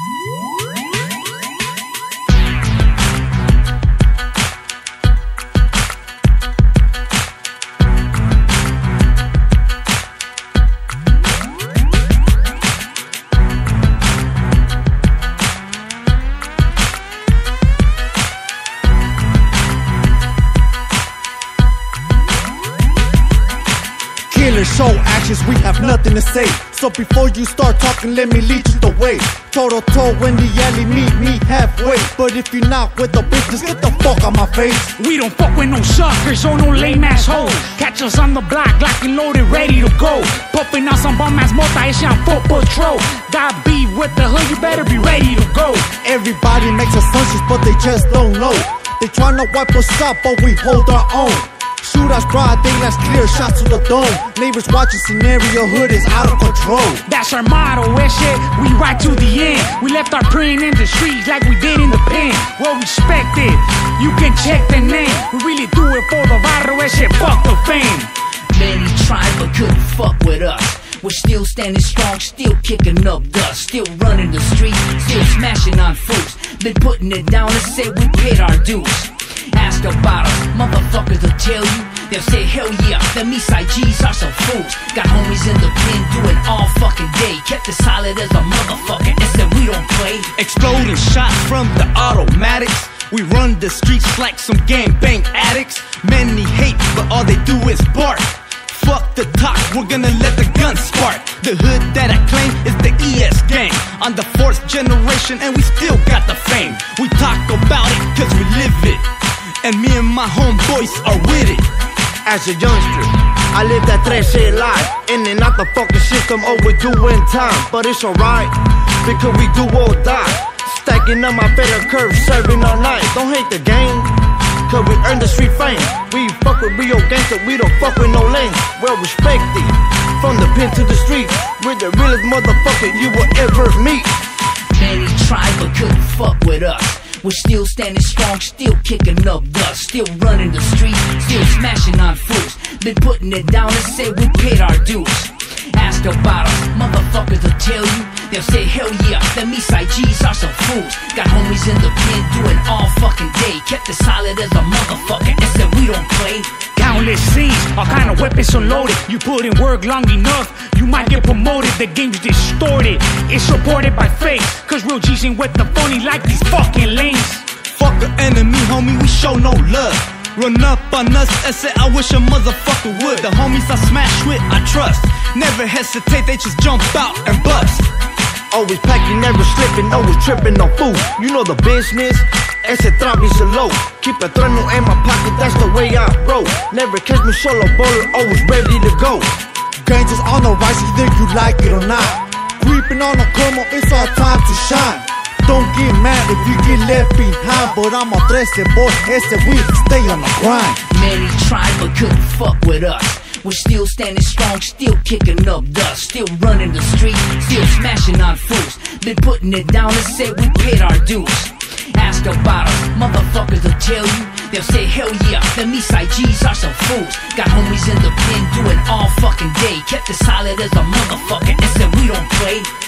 Woo! To show actions, we have nothing to say. So before you start talking, let me lead you the way. Toe to toe when the alley meet me halfway. But if you're not with the business, get the fuck out my face. We don't fuck with no suckers or no lame ass hoes. Catch us on the block, lock and loaded, ready to go. Puffing out some bum ass mota, it's on foot patrol. Got beef with the hood, you better be ready to go. Everybody makes assumptions, but they just don't know. They tryna wipe us out, but we hold our own. Shoot us broad daylight's clear, shots to the dome. Neighbors watching, scenario hood is out of control. That's our motto, and shit, we ride to the end. We left our print in the streets like we did in the pen. Well respected, you can check the name. We really do it for the barrio, and shit, fuck the fame. Many tried but couldn't fuck with us. We're still standing strong, still kicking up dust, still running the streets, still smashing on fools. Been putting it down and say we paid our dues. Ask about us, motherfuckers will tell you. They'll say, hell yeah, them Eastside G's are some fools. Got homies in the pen doing all fucking day. Kept it solid as a motherfucker and said we don't play. Exploding shots from the automatics. We run the streets like some gangbang addicts. Many hate, but all they do is bark. Fuck the talk, we're gonna let the gun spark. The hood that I claim is the ES gang. On the fourth generation, and we still got the fame. We talk about it, cause we live it. And me and my homeboys are with it. As a youngster, I lived that 13 life. In and out the fucking system, always doing time. But it's alright, because we do or die. Stacking up my better curve, serving all night. Don't hate the game, cause we earned the street fame. We fuck with real gangster, we don't fuck with no lame. Well respected, from the pen to the street. We're the realest motherfucker you will ever meet. Many tried but couldn't fuck with us. We're still standing strong, still kicking up dust, still running the streets, still smashing on fools. Been putting it down and say we paid our dues. Ask about us, motherfuckers will tell you. They'll say, hell yeah, them Eastside G's are some fools. Got homies in the pen doing all fucking day. Kept it solid as a motherfucker and said we don't play. Countless scenes, all kind of weapons unloaded. You put in work long enough, you might get. The game's distorted. It's supported by fake, cause real G's ain't with the phony like these fucking lanes. Fuck the enemy, homie, we show no love. Run up on us and say, I wish a motherfucker would. The homies I smash with, I trust. Never hesitate, they just jump out and bust. Always packing, never slipping, always tripping on food. You know the business. Ese trap is low. Keep a trueno in my pocket, that's the way I roll. Never catch me solo bowling, always ready to go. Gangsters on the rise, either you like it or not. Creeping on the como, it's our time to shine. Don't get mad if you get left behind, but I'm a 13 boy, ese we stay on the grind. Many tried but couldn't fuck with us. We're still standing strong, still kicking up dust, still running the streets, still smashing on fools. Been putting it down and say we paid our dues. Ask about us, motherfuckers will tell you. They'll say, hell yeah, them Eastside G's are some fools. Got homies in the pen doing all fucking day. Kept it solid as a motherfucker and said we don't play.